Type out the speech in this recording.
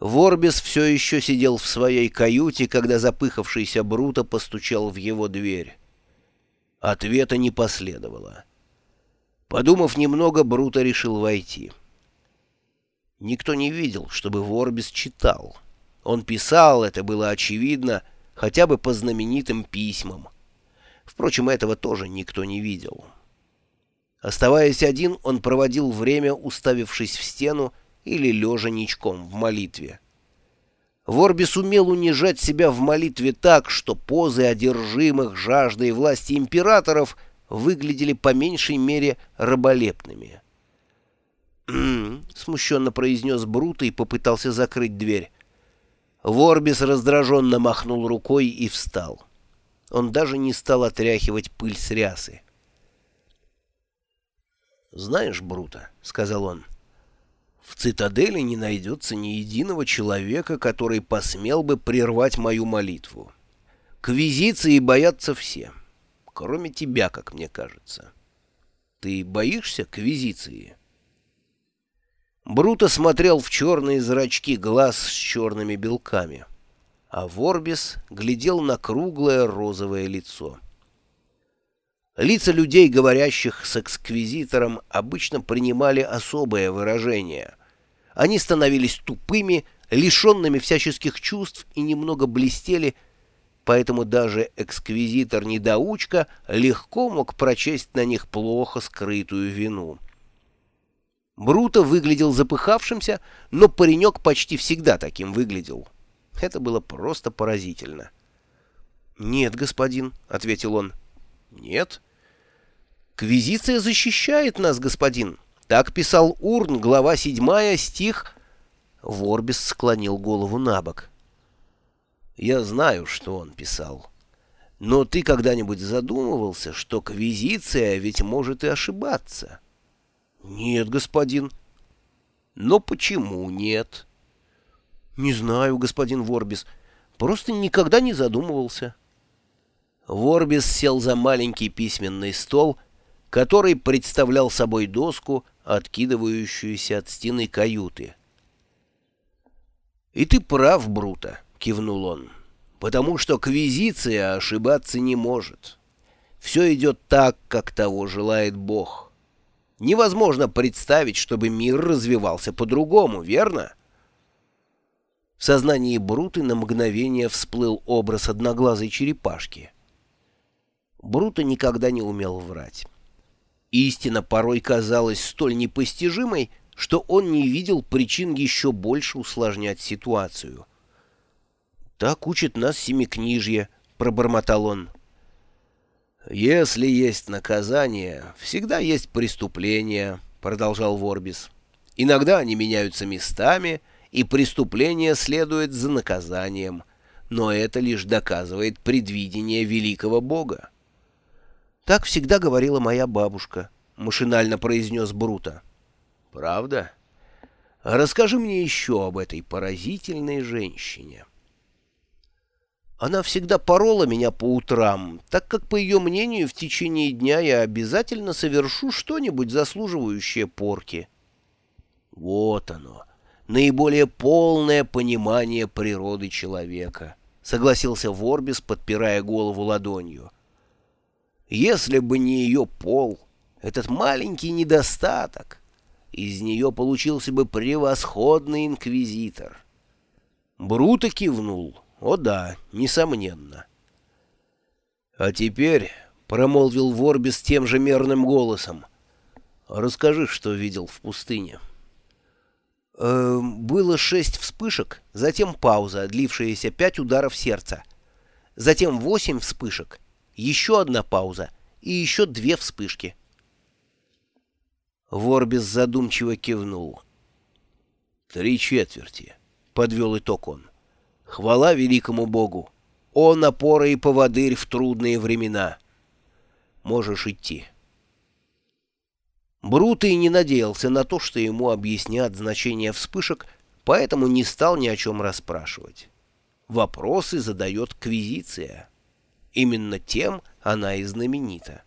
Ворбис все еще сидел в своей каюте, когда запыхавшийся Бруто постучал в его дверь. Ответа не последовало. Подумав немного, Бруто решил войти. Никто не видел, чтобы Ворбис читал. Он писал, это было очевидно, хотя бы по знаменитым письмам. Впрочем, этого тоже никто не видел. Оставаясь один, он проводил время, уставившись в стену или лежа ничком в молитве. Ворбис умел унижать себя в молитве так, что позы одержимых жаждой власти императоров выглядели по меньшей мере раболепными. «М-м-м», смущенно произнес Бруто и попытался закрыть дверь. Ворбис раздраженно махнул рукой и встал. Он даже не стал отряхивать пыль с рясы. «Знаешь, Бруто», — сказал он, — «в цитадели не найдется ни единого человека, который посмел бы прервать мою молитву. Квизиции боятся все, кроме тебя, как мне кажется. Ты боишься квизиции?» Бруто смотрел в черные зрачки глаз с черными белками, а Ворбис глядел на круглое розовое лицо. Лица людей, говорящих с эксквизитором, обычно принимали особое выражение. Они становились тупыми, лишенными всяческих чувств и немного блестели, поэтому даже эксквизитор-недоучка легко мог прочесть на них плохо скрытую вину. Бруто выглядел запыхавшимся, но паренек почти всегда таким выглядел. Это было просто поразительно. «Нет, господин», — ответил он. «Нет?» «Квизиция защищает нас, господин». Так писал Урн, глава 7, стих... Ворбис склонил голову на бок. «Я знаю, что он писал. Но ты когда-нибудь задумывался, что квизиция ведь может и ошибаться?» «Нет, господин». «Но почему нет?» «Не знаю, господин Ворбис. Просто никогда не задумывался». Ворбис сел за маленький письменный стол, который представлял собой доску, откидывающуюся от стены каюты. «И ты прав, Бруто», — кивнул он, — «потому что квизиция ошибаться не может. Все идет так, как того желает Бог». Невозможно представить, чтобы мир развивался по-другому, верно? В сознании Бруты на мгновение всплыл образ одноглазой черепашки. Брута никогда не умел врать. Истина порой казалась столь непостижимой, что он не видел причин еще больше усложнять ситуацию. «Так учит нас семикнижье», — пробормотал он. «Если есть наказание, всегда есть преступление», — продолжал Ворбис. «Иногда они меняются местами, и преступление следует за наказанием, но это лишь доказывает предвидение великого Бога». «Так всегда говорила моя бабушка», — машинально произнес Бруто. «Правда? Расскажи мне еще об этой поразительной женщине». Она всегда порола меня по утрам, так как, по ее мнению, в течение дня я обязательно совершу что-нибудь заслуживающее порки. Вот оно, наиболее полное понимание природы человека, согласился Ворбис, подпирая голову ладонью. Если бы не ее пол, этот маленький недостаток, из нее получился бы превосходный инквизитор. Бруто кивнул. О да, несомненно. А теперь, — промолвил Ворбис тем же мерным голосом, — расскажи, что видел в пустыне. Э, было шесть вспышек, затем пауза, длившаяся пять ударов сердца. Затем восемь вспышек, еще одна пауза и еще две вспышки. Ворбис задумчиво кивнул. «Три четверти», — подвел итог он. Хвала великому Богу! Он опора и поводырь в трудные времена. Можешь идти. Брутый не надеялся на то, что ему объяснят значение вспышек, поэтому не стал ни о чем расспрашивать. Вопросы задает Квизиция. Именно тем она и знаменита.